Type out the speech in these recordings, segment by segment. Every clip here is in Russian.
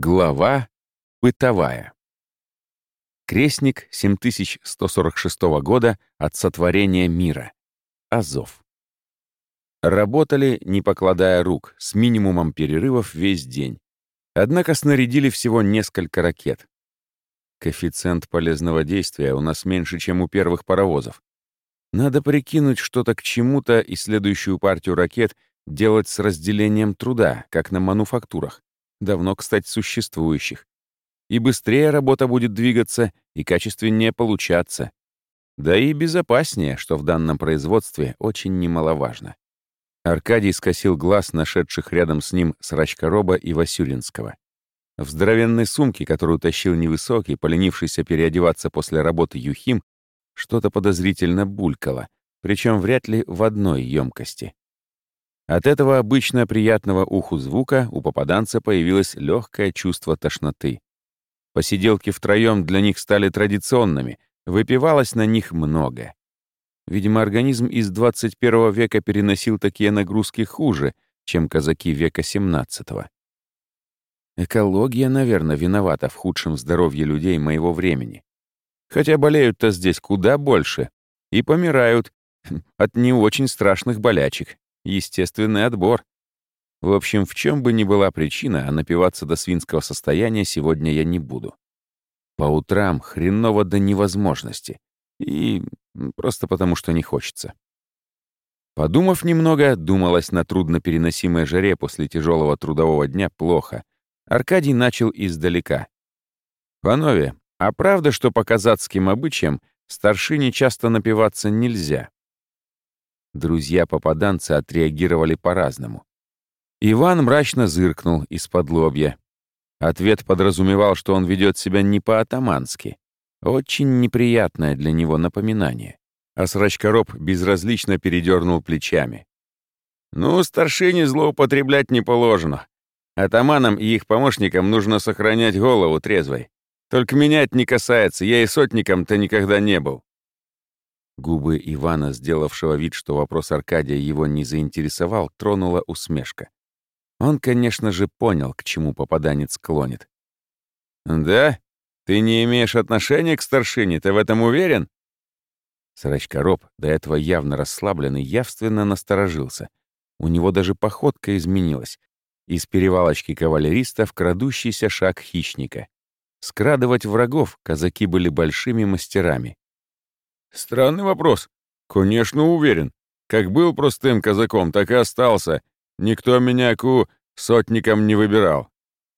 Глава бытовая. Крестник 7146 года от сотворения мира. Азов. Работали, не покладая рук, с минимумом перерывов весь день. Однако снарядили всего несколько ракет. Коэффициент полезного действия у нас меньше, чем у первых паровозов. Надо прикинуть что-то к чему-то и следующую партию ракет делать с разделением труда, как на мануфактурах давно, кстати, существующих. И быстрее работа будет двигаться, и качественнее получаться. Да и безопаснее, что в данном производстве очень немаловажно. Аркадий скосил глаз нашедших рядом с ним Срачкороба и Васюринского. В здоровенной сумке, которую тащил невысокий, поленившийся переодеваться после работы Юхим, что-то подозрительно булькало, причем вряд ли в одной емкости. От этого обычно приятного уху звука у попаданца появилось легкое чувство тошноты. Посиделки втроем для них стали традиционными, выпивалось на них много. Видимо, организм из 21 века переносил такие нагрузки хуже, чем казаки века 17 -го. Экология, наверное, виновата в худшем здоровье людей моего времени. Хотя болеют-то здесь куда больше и помирают от не очень страшных болячек, Естественный отбор. В общем, в чем бы ни была причина, а напиваться до свинского состояния сегодня я не буду. По утрам хреново до невозможности. И просто потому, что не хочется. Подумав немного, думалось на труднопереносимой жаре после тяжелого трудового дня плохо. Аркадий начал издалека. «Панове, а правда, что по казацким обычаям старшине часто напиваться нельзя?» Друзья-попаданцы отреагировали по-разному. Иван мрачно зыркнул из-под лобья. Ответ подразумевал, что он ведет себя не по-атамански. Очень неприятное для него напоминание. А срачкороб безразлично передернул плечами. «Ну, старшине злоупотреблять не положено. Атаманам и их помощникам нужно сохранять голову трезвой. Только меня это не касается, я и сотником-то никогда не был. Губы Ивана, сделавшего вид, что вопрос Аркадия его не заинтересовал, тронула усмешка. Он, конечно же, понял, к чему попаданец клонит. «Да? Ты не имеешь отношения к старшине, ты в этом уверен?» Срачкороб, до этого явно расслабленный, явственно насторожился. У него даже походка изменилась. Из перевалочки кавалериста в крадущийся шаг хищника. Скрадывать врагов казаки были большими мастерами. Странный вопрос. Конечно, уверен. Как был простым казаком, так и остался. Никто меня ку сотником не выбирал.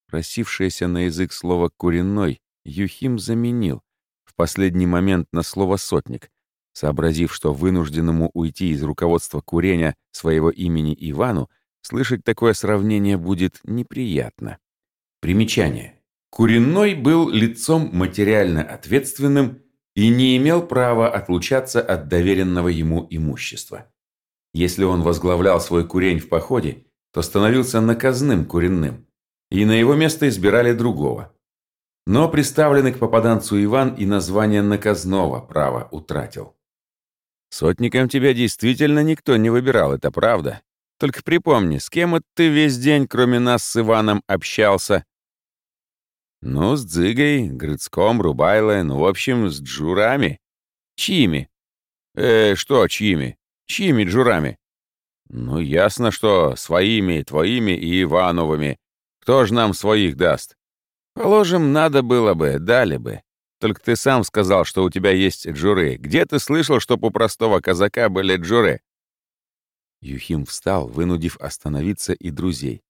Просившееся на язык слово «куриной» Юхим заменил в последний момент на слово «сотник», сообразив, что вынужденному уйти из руководства курения своего имени Ивану слышать такое сравнение будет неприятно. Примечание. Куриной был лицом материально ответственным и не имел права отлучаться от доверенного ему имущества. Если он возглавлял свой курень в походе, то становился наказным куренным, и на его место избирали другого. Но приставленный к попаданцу Иван и название наказного права утратил. «Сотником тебя действительно никто не выбирал, это правда. Только припомни, с кем вот ты весь день, кроме нас с Иваном, общался ну, с Дзыгой, Грыцком, Рубайлой, ну, в общем, с джурами. Чьими? Э, что чьими? Чьими джурами? Ну, ясно, что своими, твоими и Ивановыми. Кто ж нам своих даст? Положим, надо было бы, дали бы. Только ты сам сказал, что у тебя есть джуры. Где ты слышал, чтоб у простого казака были джуры? Юхим встал, вынудив остановиться и друзей.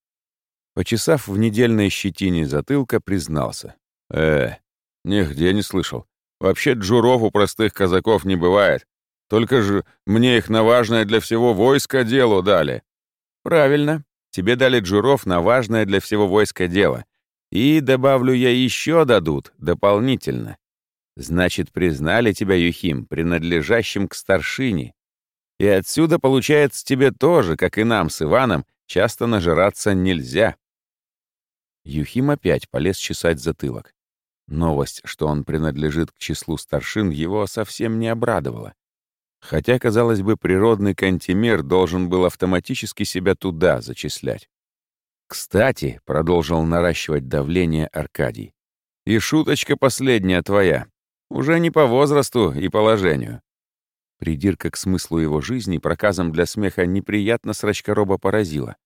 Почесав в недельной щетине затылка, признался. «Э, нигде не слышал. Вообще джуров у простых казаков не бывает. Только же мне их на важное для всего войска дело дали». «Правильно. Тебе дали джуров на важное для всего войска дело. И, добавлю я, еще дадут, дополнительно. Значит, признали тебя, Юхим, принадлежащим к старшине. И отсюда, получается, тебе тоже, как и нам с Иваном, часто нажираться нельзя. Юхим опять полез чесать затылок. Новость, что он принадлежит к числу старшин, его совсем не обрадовала. Хотя, казалось бы, природный кантимер должен был автоматически себя туда зачислять. «Кстати», — продолжил наращивать давление Аркадий, «и шуточка последняя твоя. Уже не по возрасту и положению». Придирка к смыслу его жизни проказом для смеха неприятно срачкороба поразила.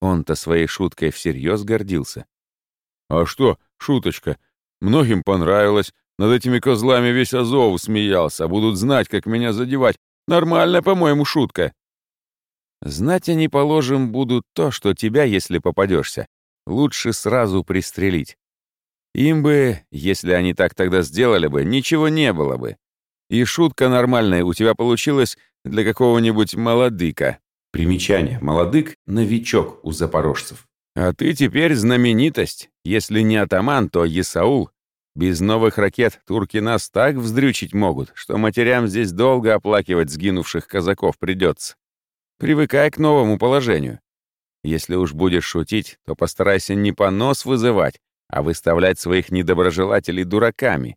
Он-то своей шуткой всерьез гордился. «А что, шуточка? Многим понравилось. Над этими козлами весь Азов смеялся. Будут знать, как меня задевать. Нормально, по-моему, шутка». «Знать они, положим, будут то, что тебя, если попадешься, лучше сразу пристрелить. Им бы, если они так тогда сделали бы, ничего не было бы. И шутка нормальная у тебя получилась для какого-нибудь молодыка. Примечание. Молодык — новичок у запорожцев. А ты теперь знаменитость. Если не атаман, то Есаул. Без новых ракет турки нас так вздрючить могут, что матерям здесь долго оплакивать сгинувших казаков придется. Привыкай к новому положению. Если уж будешь шутить, то постарайся не понос вызывать, а выставлять своих недоброжелателей дураками.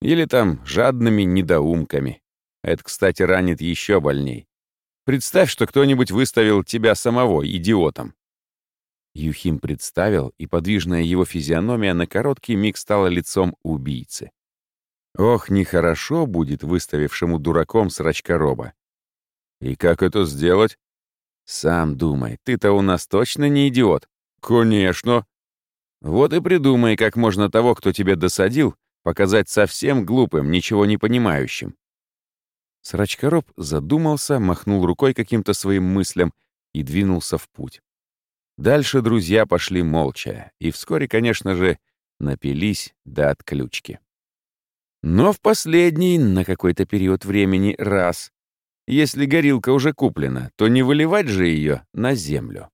Или там жадными недоумками. Это, кстати, ранит еще больней. Представь, что кто-нибудь выставил тебя самого идиотом. Юхим представил, и подвижная его физиономия на короткий миг стала лицом убийцы. Ох, нехорошо будет выставившему дураком срачкороба. И как это сделать? Сам думай, ты-то у нас точно не идиот. Конечно. Вот и придумай, как можно того, кто тебе досадил, показать совсем глупым, ничего не понимающим. Срачкороб задумался, махнул рукой каким-то своим мыслям и двинулся в путь. Дальше друзья пошли молча, и вскоре, конечно же, напились до отключки. Но в последний, на какой-то период времени, раз. Если горилка уже куплена, то не выливать же ее на землю.